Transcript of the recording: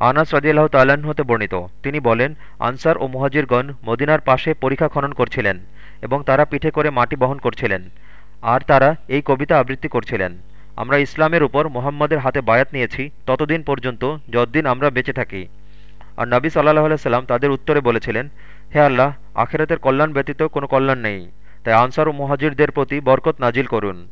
আনাস রাজিয়াল্লাহ তাল্লাহ্ন হতে বর্ণিত। তিনি বলেন, আনসার ও মুহাজিরগণ মদিনার পাশে পরীক্ষা খনন করছিলেন এবং তারা পিঠে করে মাটি বহন করছিলেন। আর তারা এই কবিতা আবৃত্তি করছিলেন। আমরা ইসলামের উপর মোহাম্মদের হাতে বায়াত নিয়েছি, ততদিন পর্যন্ত যতদিন আমরা বেঁচে থাকি। আর নবী সাল্লাহ সাল্লাম তাদের উত্তরে বলেছিলেন, হে আল্লাহ, আখেরাতের কল্যাণ ব্যতীত কোনো কল্যাণ নেই। তাই আনসার ও মুহাজিরদের প্রতি বরকত নাজিল করুন।